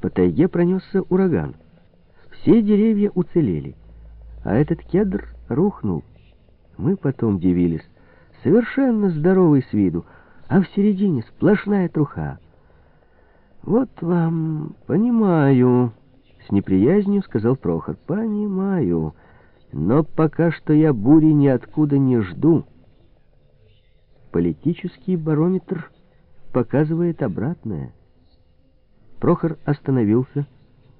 По тайге пронесся ураган. Все деревья уцелели, а этот кедр рухнул. Мы потом дивились. Совершенно здоровый с виду, а в середине сплошная труха. «Вот вам, понимаю», — с неприязнью сказал Прохор. «Понимаю, но пока что я бури ниоткуда не жду». Политический барометр показывает обратное. Прохор остановился.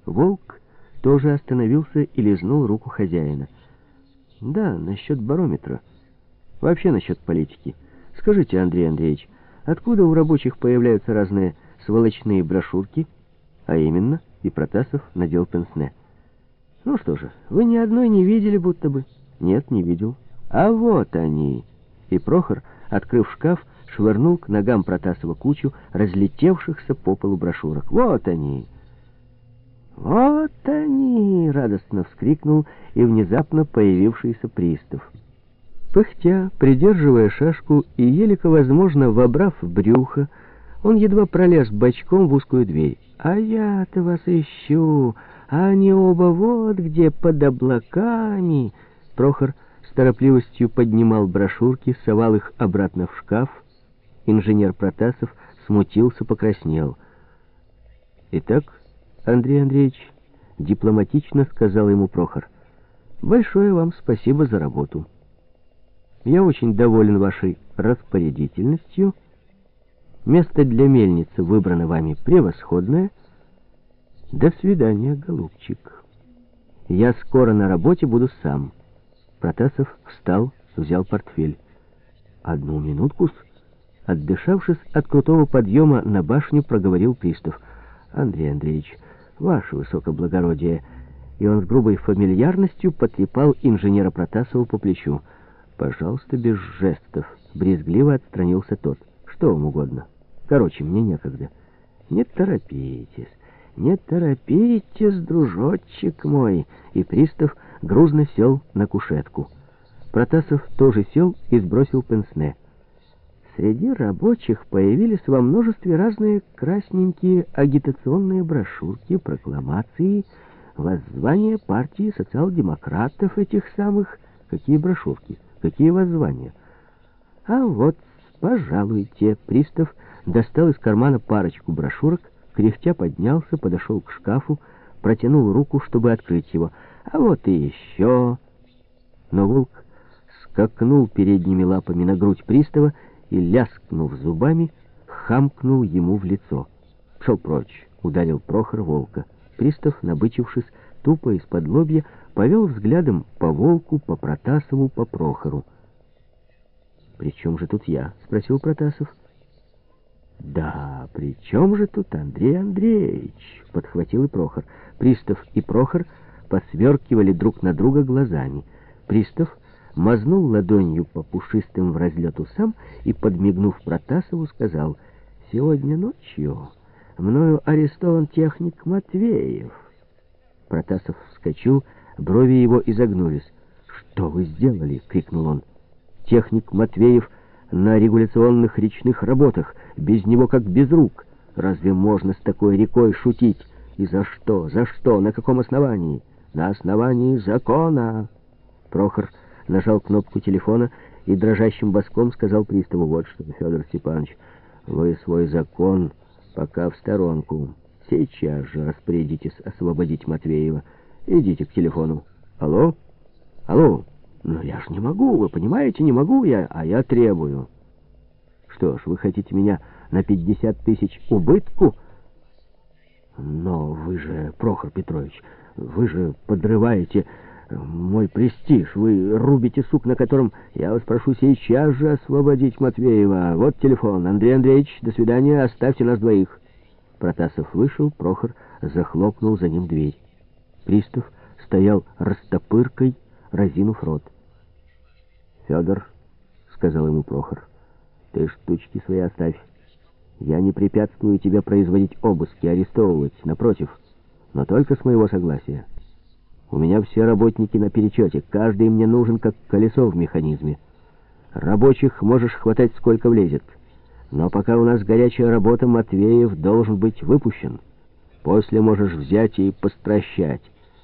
Волк тоже остановился и лизнул руку хозяина. «Да, насчет барометра. Вообще насчет политики. Скажите, Андрей Андреевич, откуда у рабочих появляются разные сволочные брошюрки?» А именно, и Протасов надел пенсне. «Ну что же, вы ни одной не видели будто бы?» «Нет, не видел». «А вот они!» И Прохор, открыв шкаф, швырнул к ногам Протасова кучу разлетевшихся по полу брошюрок. «Вот они!» «Вот они!» — радостно вскрикнул и внезапно появившийся пристав. Пыхтя, придерживая шашку и елико, возможно, вобрав брюхо, он едва пролез бочком в узкую дверь. «А я-то вас ищу, а они оба вот где, под облаками!» Прохор с торопливостью поднимал брошюрки, совал их обратно в шкаф. Инженер Протасов смутился, покраснел. «Итак, Андрей Андреевич, дипломатично сказал ему Прохор, большое вам спасибо за работу. Я очень доволен вашей распорядительностью. Место для мельницы выбрано вами превосходное. До свидания, голубчик. Я скоро на работе буду сам. Протасов встал, взял портфель. Одну минутку-с. Отдышавшись от крутого подъема на башню, проговорил пристав. «Андрей Андреевич, ваше высокоблагородие!» И он с грубой фамильярностью потрепал инженера Протасова по плечу. «Пожалуйста, без жестов!» Брезгливо отстранился тот. «Что вам угодно? Короче, мне некогда». «Не торопитесь, не торопитесь, дружочек мой!» И пристав грузно сел на кушетку. Протасов тоже сел и сбросил пенсне. Среди рабочих появились во множестве разные красненькие агитационные брошюрки, прокламации, воззвания партии социал-демократов этих самых. Какие брошюрки, какие воззвания? А вот, пожалуйте, пристав достал из кармана парочку брошюрок, кряхтя поднялся, подошел к шкафу, протянул руку, чтобы открыть его. А вот и еще... Но волк скакнул передними лапами на грудь пристава и, ляскнув зубами, хамкнул ему в лицо. «Пшел прочь!» — ударил Прохор волка. Пристав, набычившись, тупо из-под лобья, повел взглядом по волку, по Протасову, по Прохору. «При чем же тут я?» — спросил Протасов. «Да, при чем же тут Андрей Андреевич?» — подхватил и Прохор. Пристав и Прохор посверкивали друг на друга глазами. Пристав мазнул ладонью по пушистым в разлет усам и, подмигнув Протасову, сказал, «Сегодня ночью мною арестован техник Матвеев». Протасов вскочил, брови его изогнулись. «Что вы сделали?» — крикнул он. «Техник Матвеев на регуляционных речных работах, без него как без рук. Разве можно с такой рекой шутить? И за что? За что? На каком основании? На основании закона!» Прохор нажал кнопку телефона и дрожащим боском сказал приставу, «Вот что, Федор Степанович, вы свой закон пока в сторонку. Сейчас же распорядитесь освободить Матвеева. Идите к телефону. Алло? Алло? Ну, я ж не могу, вы понимаете, не могу я, а я требую. Что ж, вы хотите меня на 50 тысяч убытку? Но вы же, Прохор Петрович, вы же подрываете мой престиж. Вы рубите сук, на котором я вас прошу сейчас же освободить Матвеева. Вот телефон. Андрей Андреевич, до свидания, оставьте нас двоих. Протасов вышел, Прохор захлопнул за ним дверь. Пристав стоял растопыркой, разинув рот. «Федор», — сказал ему Прохор, — «ты штучки свои оставь. Я не препятствую тебе производить обыски, арестовывать, напротив, но только с моего согласия». У меня все работники на перечете, каждый мне нужен как колесо в механизме. Рабочих можешь хватать сколько влезет. Но пока у нас горячая работа, Матвеев должен быть выпущен. После можешь взять и постращать.